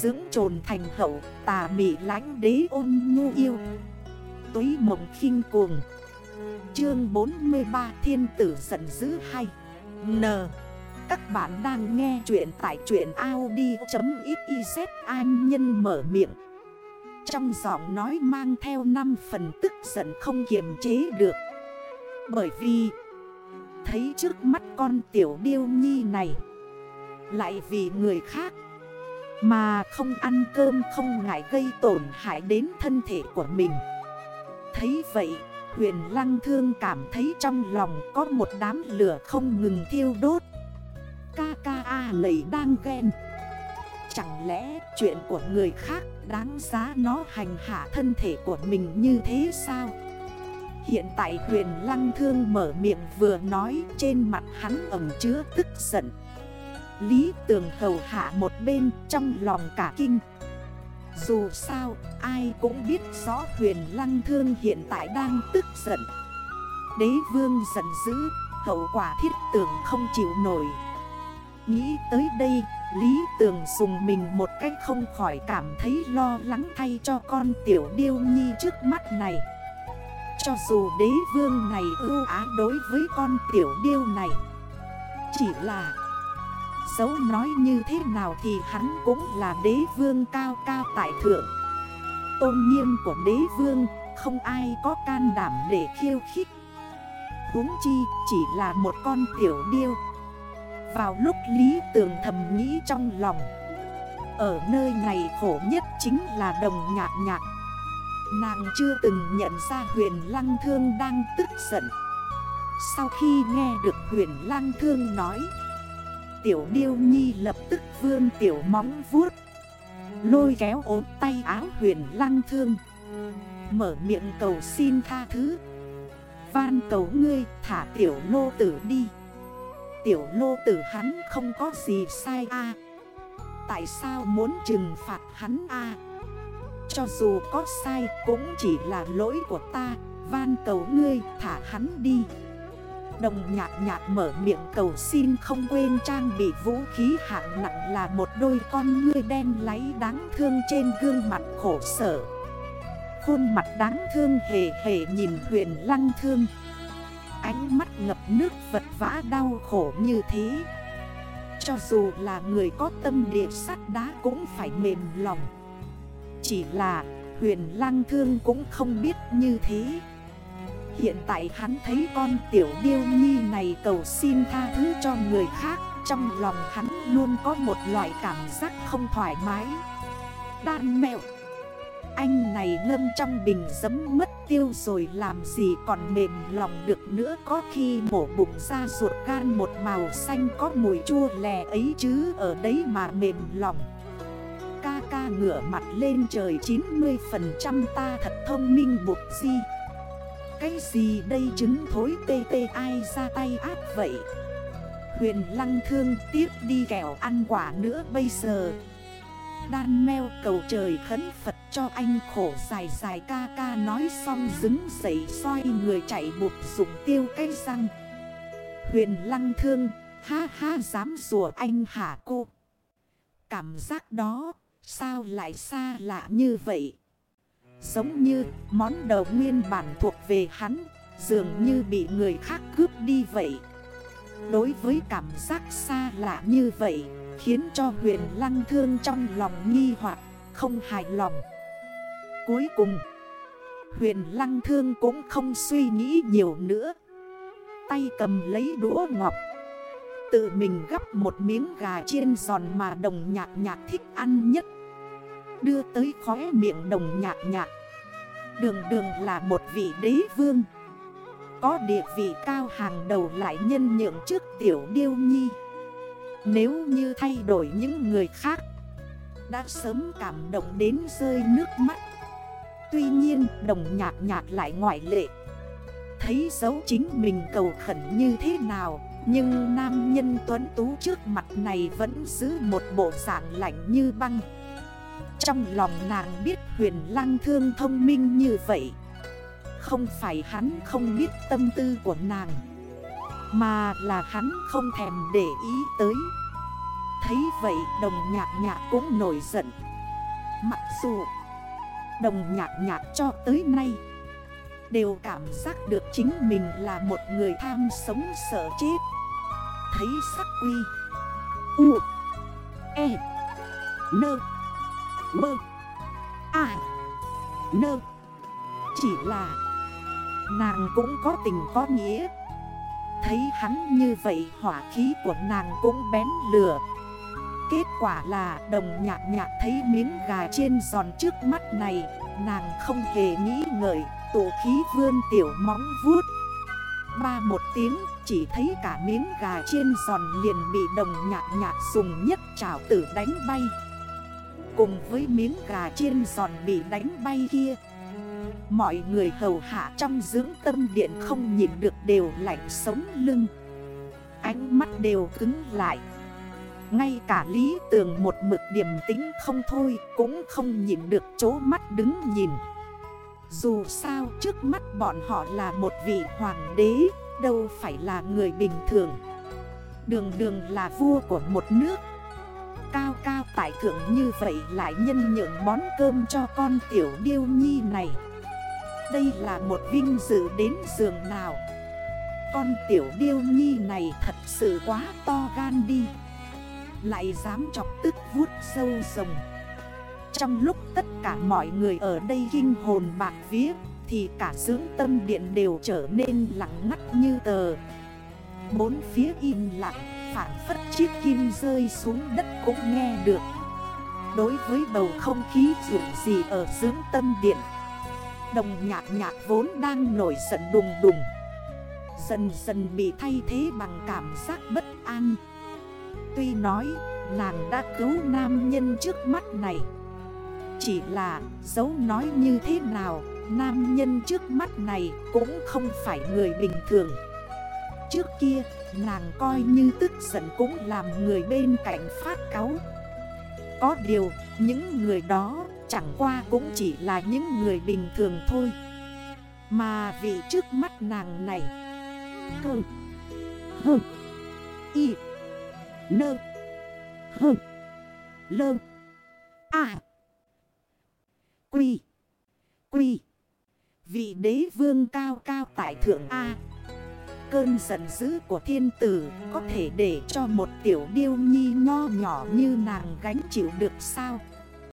Dưỡng trồn thành hậu, tà mị lánh đế ôn nhu yêu. Túy mộng khinh cuồng. Chương 43 Thiên tử giận dữ hay? N. Các bạn đang nghe chuyện tại chuyện Audi.xyz An nhân mở miệng. Trong giọng nói mang theo 5 phần tức giận không kiềm chế được. Bởi vì, Thấy trước mắt con tiểu điêu nhi này, Lại vì người khác mà không ăn cơm không ngại gây tổn hại đến thân thể của mình. Thấy vậy, Huyền lăng thương cảm thấy trong lòng có một đám lửa không ngừng thiêu đốt. Ca ca a lầy đang ghen. Chẳng lẽ chuyện của người khác đáng giá nó hành hạ thân thể của mình như thế sao? Hiện tại huyền lăng thương mở miệng vừa nói, trên mặt hắn ẩm chứa tức giận. Lý tường hầu hạ một bên trong lòng cả kinh. Dù sao, ai cũng biết rõ huyền lăng thương hiện tại đang tức giận. Đế vương giận dữ, hậu quả thiết tưởng không chịu nổi. Nghĩ tới đây, Lý tường dùng mình một cách không khỏi cảm thấy lo lắng thay cho con tiểu điêu nhi trước mắt này. Cho dù đế vương này ưu á đối với con tiểu điêu này, Chỉ là Dấu nói như thế nào thì hắn cũng là đế vương cao cao tại thượng. Tôn nghiêm của đế vương, không ai có can đảm để khiêu khích. Huống chi chỉ là một con tiểu điêu. Vào lúc Lý Tường thầm nghĩ trong lòng, Ở nơi này khổ nhất chính là đồng nhạc nhạc. Nàng chưa từng nhận ra huyền lăng thương đang tức giận. Sau khi nghe được huyền lăng thương nói Tiểu điêu nhi lập tức vương tiểu móng vuốt. Lôi kéo ốm tay áo huyền lăng thương. Mở miệng cầu xin tha thứ. Van cầu ngươi thả tiểu lô tử đi. Tiểu lô tử hắn không có gì sai a. Tại sao muốn trừng phạt hắn a? Cho dù có sai cũng chỉ là lỗi của ta. Van cầu ngươi thả hắn đi. Đồng nhạc nhạc mở miệng cầu xin không quên trang bị vũ khí hạng nặng là một đôi con ngươi đen láy đáng thương trên gương mặt khổ sở. Khuôn mặt đáng thương hề hề nhìn huyền lăng thương. Ánh mắt ngập nước vật vã đau khổ như thế. Cho dù là người có tâm địa sắt đá cũng phải mềm lòng. Chỉ là huyền lang thương cũng không biết như thế. Hiện tại hắn thấy con tiểu điêu nhi này cầu xin tha thứ cho người khác, Trong lòng hắn luôn có một loại cảm giác không thoải mái. Đan mẹo, Anh này ngâm trong bình giấm mất tiêu rồi làm gì còn mềm lòng được nữa, Có khi mổ bụng ra ruột gan một màu xanh có mùi chua lè ấy chứ, ở đấy mà mềm lòng. Ca ca ngửa mặt lên trời 90% ta thật thông minh buộc gì cái gì đây chứng thối tê tê ai ra tay áp vậy? Huyền lăng thương tiếp đi kẹo ăn quả nữa bây giờ. Đan meo cầu trời khấn Phật cho anh khổ dài dài ca ca nói xong dứng dậy xoay người chạy bụt dụng tiêu cây răng. Huyền lăng thương, ha ha dám rùa anh hả cô? Cảm giác đó, Sao lại xa lạ như vậy? Giống như món đầu nguyên bản thuộc về hắn, Dường như bị người khác cướp đi vậy. Đối với cảm giác xa lạ như vậy, Khiến cho huyền lăng thương trong lòng nghi hoặc, không hài lòng. Cuối cùng, Huyền lăng thương cũng không suy nghĩ nhiều nữa. Tay cầm lấy đũa ngọc. Tự mình gắp một miếng gà chiên giòn mà đồng nhạc nhạc thích ăn nhất. Đưa tới khóe miệng đồng nhạc nhạc. Đường đường là một vị đế vương. Có địa vị cao hàng đầu lại nhân nhượng trước tiểu điêu nhi. Nếu như thay đổi những người khác, Đã sớm cảm động đến rơi nước mắt. Tuy nhiên, đồng nhạc nhạc lại ngoại lệ. Thấy dấu chính mình cầu khẩn như thế nào, Nhưng nam nhân tuấn tú trước mặt này vẫn giữ một bộ dạng lạnh như băng trong lòng nàng biết huyền lăng thương thông minh như vậy. Không phải hắn không biết tâm tư của nàng, Mà là hắn không thèm để ý tới. Thấy vậy, đồng nhạc nhạc cũng nổi giận. Mặc dù đồng nhạc nhạc cho tới nay Đều cảm giác được chính mình là một người tham sống sợ chết. Thấy sắc quy, U E Nơ. Mơ. À. Nơ. Chỉ là Nàng cũng có tình có nghĩa. Thấy hắn như vậy, hỏa khí của nàng cũng bén lửa. Kết quả là đồng nhạc nhạc thấy miếng gà trên giòn trước mắt này, Nàng không hề nghĩ ngợi, Tổ khí vươn tiểu móng vuốt. Ba một tiếng, chỉ thấy cả miếng gà trên giòn liền bị đồng nhạc nhạc dùng nhất chảo tử đánh bay. Cùng với miếng gà chiên giòn bị đánh bay kia. Mọi người hầu hạ trong dưỡng tâm điện không nhìn được đều lạnh sống lưng. Ánh mắt đều cứng lại. Ngay cả lý tường một mực điểm tính không thôi Cũng không nhìn được chỗ mắt đứng nhìn. Dù sao trước mắt bọn họ là một vị hoàng đế, Đâu phải là người bình thường. Đường đường là vua của một nước. Cao cao tại thượng như vậy lại nhân nhượng món cơm cho con tiểu điêu nhi này. Đây là một vinh dự đến giường nào. Con tiểu điêu nhi này thật sự quá to gan đi. Lại dám chọc tức vuốt sâu rồng. Trong lúc tất cả mọi người ở đây kinh hồn bạc vía, Thì cả dưỡng tâm điện đều trở nên lặng ngắt như tờ. Bốn phía im lặng phản phất chiếc kim rơi xuống đất cũng nghe được. Đối với bầu không khí dù gì ở dưỡng tâm điện, Đồng nhạc nhạc vốn đang nổi giận đùng đùng. Dần dần bị thay thế bằng cảm giác bất an. Tuy nói, nàng đã cứu nam nhân trước mắt này. Chỉ là, dấu nói như thế nào, Nam nhân trước mắt này cũng không phải người bình thường. Trước kia nàng coi như tức giận cũng làm người bên cạnh phát cáu. Có điều, những người đó Chẳng qua cũng chỉ là những người bình thường thôi. Mà vị trước mắt nàng này, Hừ Hừ, Y, Nơ, Hừ, Lơ À Quy Quy. Vị đế vương cao cao tại thượng A Cơn giận dữ của thiên tử Có thể để cho một tiểu điêu nhi nho nhỏ như nàng gánh chịu được sao?